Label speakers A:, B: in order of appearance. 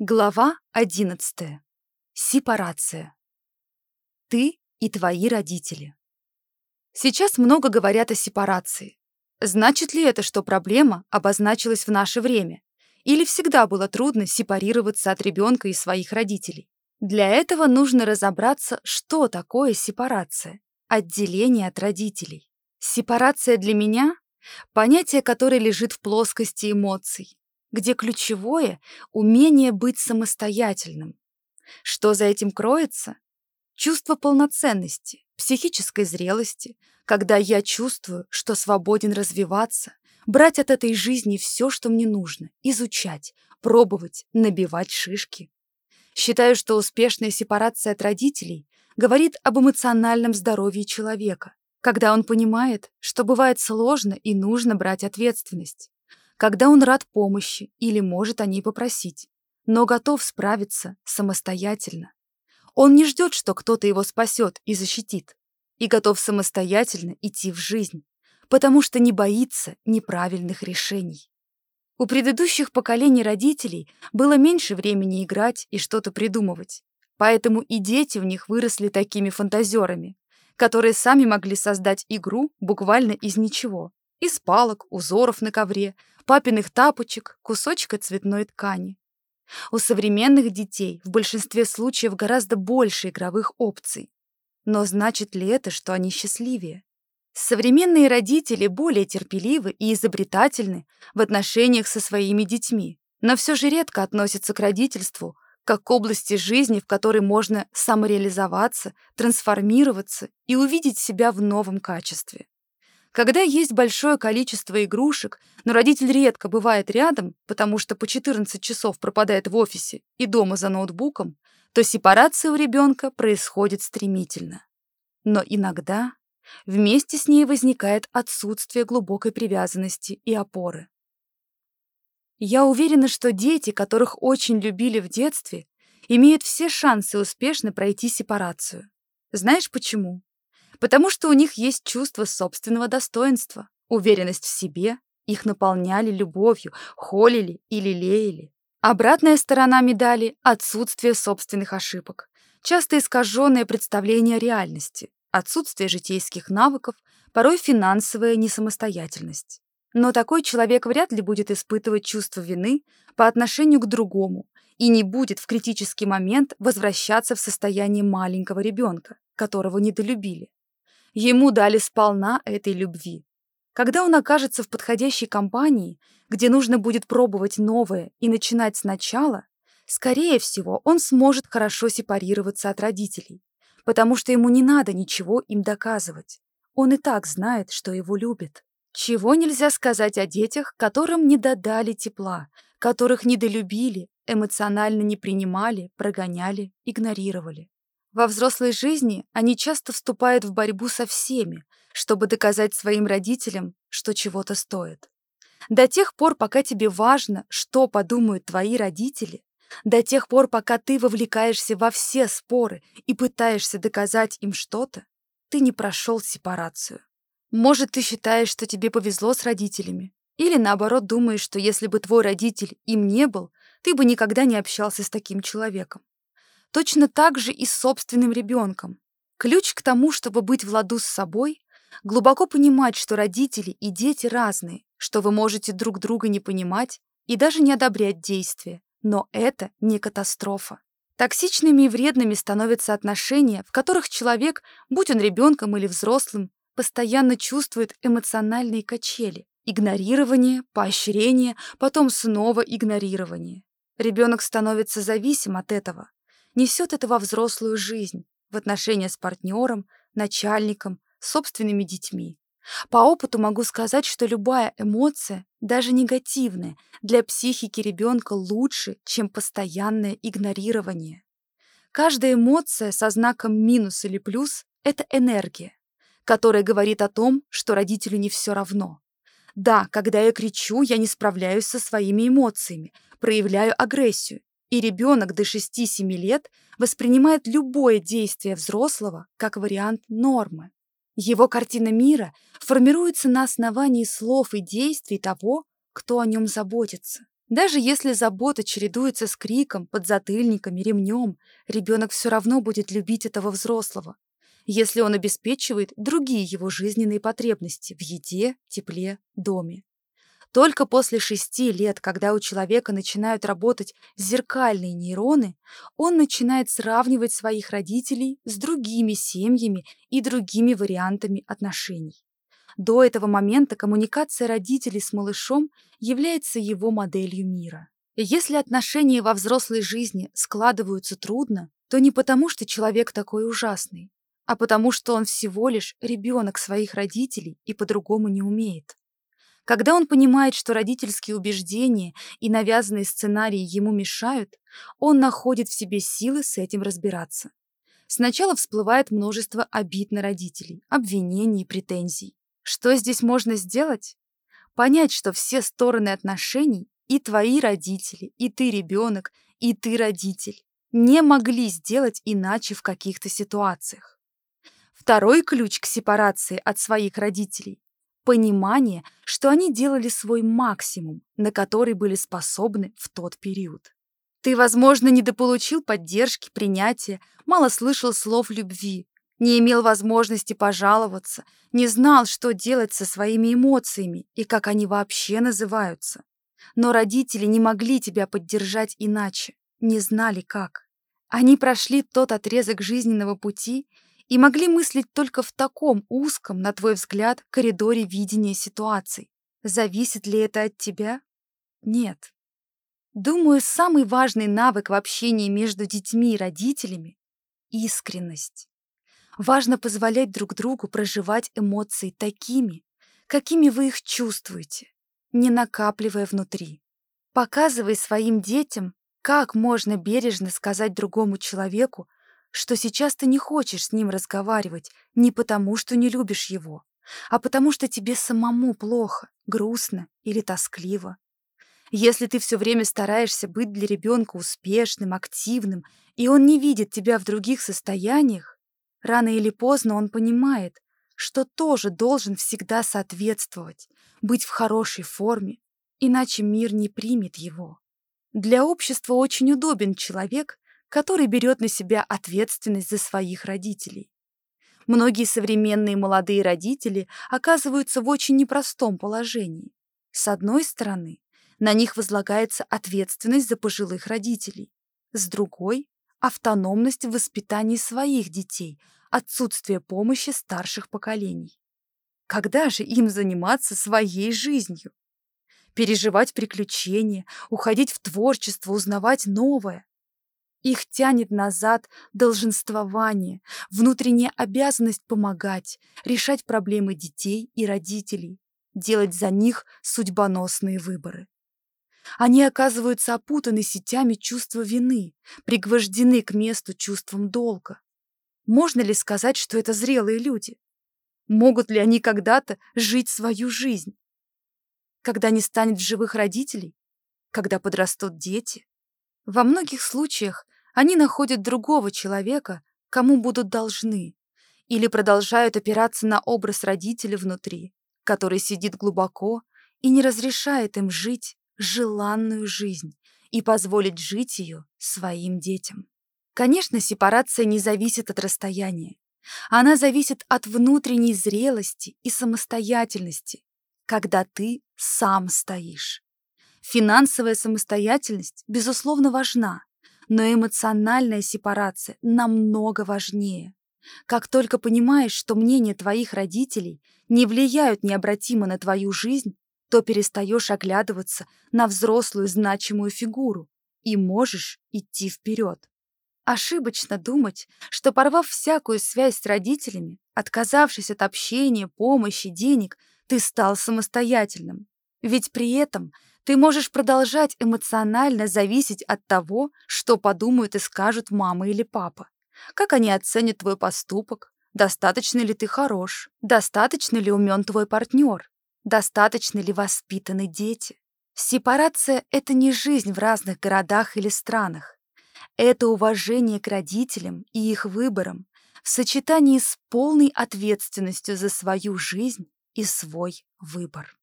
A: Глава 11. Сепарация. Ты и твои родители. Сейчас много говорят о сепарации. Значит ли это, что проблема обозначилась в наше время? Или всегда было трудно сепарироваться от ребенка и своих родителей? Для этого нужно разобраться, что такое сепарация, отделение от родителей. Сепарация для меня — понятие, которое лежит в плоскости эмоций, где ключевое — умение быть самостоятельным. Что за этим кроется? Чувство полноценности, психической зрелости, когда я чувствую, что свободен развиваться, брать от этой жизни все, что мне нужно, изучать, пробовать, набивать шишки. Считаю, что успешная сепарация от родителей говорит об эмоциональном здоровье человека, когда он понимает, что бывает сложно и нужно брать ответственность когда он рад помощи или может о ней попросить, но готов справиться самостоятельно. Он не ждет, что кто-то его спасет и защитит, и готов самостоятельно идти в жизнь, потому что не боится неправильных решений. У предыдущих поколений родителей было меньше времени играть и что-то придумывать, поэтому и дети у них выросли такими фантазерами, которые сами могли создать игру буквально из ничего, из палок, узоров на ковре, папиных тапочек, кусочка цветной ткани. У современных детей в большинстве случаев гораздо больше игровых опций. Но значит ли это, что они счастливее? Современные родители более терпеливы и изобретательны в отношениях со своими детьми, но все же редко относятся к родительству как к области жизни, в которой можно самореализоваться, трансформироваться и увидеть себя в новом качестве. Когда есть большое количество игрушек, но родитель редко бывает рядом, потому что по 14 часов пропадает в офисе и дома за ноутбуком, то сепарация у ребенка происходит стремительно. Но иногда вместе с ней возникает отсутствие глубокой привязанности и опоры. Я уверена, что дети, которых очень любили в детстве, имеют все шансы успешно пройти сепарацию. Знаешь почему? Потому что у них есть чувство собственного достоинства, уверенность в себе, их наполняли любовью, холили и лелеяли. Обратная сторона медали — отсутствие собственных ошибок, часто искаженное представление реальности, отсутствие житейских навыков, порой финансовая несамостоятельность. Но такой человек вряд ли будет испытывать чувство вины по отношению к другому и не будет в критический момент возвращаться в состояние маленького ребенка, которого недолюбили. Ему дали сполна этой любви. Когда он окажется в подходящей компании, где нужно будет пробовать новое и начинать сначала, скорее всего, он сможет хорошо сепарироваться от родителей, потому что ему не надо ничего им доказывать. Он и так знает, что его любят. Чего нельзя сказать о детях, которым не додали тепла, которых недолюбили, эмоционально не принимали, прогоняли, игнорировали. Во взрослой жизни они часто вступают в борьбу со всеми, чтобы доказать своим родителям, что чего-то стоит. До тех пор, пока тебе важно, что подумают твои родители, до тех пор, пока ты вовлекаешься во все споры и пытаешься доказать им что-то, ты не прошел сепарацию. Может, ты считаешь, что тебе повезло с родителями, или наоборот думаешь, что если бы твой родитель им не был, ты бы никогда не общался с таким человеком. Точно так же и с собственным ребенком. Ключ к тому, чтобы быть в ладу с собой, глубоко понимать, что родители и дети разные, что вы можете друг друга не понимать и даже не одобрять действия, но это не катастрофа. Токсичными и вредными становятся отношения, в которых человек, будь он ребенком или взрослым, постоянно чувствует эмоциональные качели. Игнорирование, поощрение, потом снова игнорирование. Ребенок становится зависим от этого несет это во взрослую жизнь, в отношения с партнером, начальником, собственными детьми. По опыту могу сказать, что любая эмоция, даже негативная, для психики ребенка лучше, чем постоянное игнорирование. Каждая эмоция со знаком минус или плюс — это энергия, которая говорит о том, что родителю не все равно. Да, когда я кричу, я не справляюсь со своими эмоциями, проявляю агрессию, и ребенок до 6-7 лет воспринимает любое действие взрослого как вариант нормы. Его картина мира формируется на основании слов и действий того, кто о нем заботится. Даже если забота чередуется с криком, подзатыльниками, ремнем, ребенок все равно будет любить этого взрослого, если он обеспечивает другие его жизненные потребности в еде, тепле, доме. Только после шести лет, когда у человека начинают работать зеркальные нейроны, он начинает сравнивать своих родителей с другими семьями и другими вариантами отношений. До этого момента коммуникация родителей с малышом является его моделью мира. Если отношения во взрослой жизни складываются трудно, то не потому, что человек такой ужасный, а потому что он всего лишь ребенок своих родителей и по-другому не умеет. Когда он понимает, что родительские убеждения и навязанные сценарии ему мешают, он находит в себе силы с этим разбираться. Сначала всплывает множество обид на родителей, обвинений и претензий. Что здесь можно сделать? Понять, что все стороны отношений, и твои родители, и ты ребенок, и ты родитель, не могли сделать иначе в каких-то ситуациях. Второй ключ к сепарации от своих родителей понимание, что они делали свой максимум, на который были способны в тот период. Ты, возможно, недополучил поддержки, принятия, мало слышал слов любви, не имел возможности пожаловаться, не знал, что делать со своими эмоциями и как они вообще называются. Но родители не могли тебя поддержать иначе, не знали как. Они прошли тот отрезок жизненного пути и могли мыслить только в таком узком, на твой взгляд, коридоре видения ситуаций. Зависит ли это от тебя? Нет. Думаю, самый важный навык в общении между детьми и родителями — искренность. Важно позволять друг другу проживать эмоции такими, какими вы их чувствуете, не накапливая внутри. Показывай своим детям, как можно бережно сказать другому человеку, что сейчас ты не хочешь с ним разговаривать не потому, что не любишь его, а потому что тебе самому плохо, грустно или тоскливо. Если ты все время стараешься быть для ребенка успешным, активным, и он не видит тебя в других состояниях, рано или поздно он понимает, что тоже должен всегда соответствовать, быть в хорошей форме, иначе мир не примет его. Для общества очень удобен человек, который берет на себя ответственность за своих родителей. Многие современные молодые родители оказываются в очень непростом положении. С одной стороны, на них возлагается ответственность за пожилых родителей. С другой – автономность в воспитании своих детей, отсутствие помощи старших поколений. Когда же им заниматься своей жизнью? Переживать приключения, уходить в творчество, узнавать новое. Их тянет назад долженствование, внутренняя обязанность помогать, решать проблемы детей и родителей, делать за них судьбоносные выборы. Они оказываются опутаны сетями чувства вины, пригвождены к месту чувством долга. Можно ли сказать, что это зрелые люди? Могут ли они когда-то жить свою жизнь? Когда не станет живых родителей? Когда подрастут дети? Во многих случаях они находят другого человека, кому будут должны, или продолжают опираться на образ родителя внутри, который сидит глубоко и не разрешает им жить желанную жизнь и позволить жить ее своим детям. Конечно, сепарация не зависит от расстояния. Она зависит от внутренней зрелости и самостоятельности, когда ты сам стоишь. Финансовая самостоятельность, безусловно, важна, но эмоциональная сепарация намного важнее. Как только понимаешь, что мнения твоих родителей не влияют необратимо на твою жизнь, то перестаешь оглядываться на взрослую значимую фигуру и можешь идти вперед. Ошибочно думать, что порвав всякую связь с родителями, отказавшись от общения, помощи, денег, ты стал самостоятельным. Ведь при этом ты можешь продолжать эмоционально зависеть от того, что подумают и скажут мама или папа. Как они оценят твой поступок, достаточно ли ты хорош, достаточно ли умен твой партнер, достаточно ли воспитаны дети. Сепарация — это не жизнь в разных городах или странах. Это уважение к родителям и их выборам в сочетании с полной ответственностью за свою жизнь и свой выбор.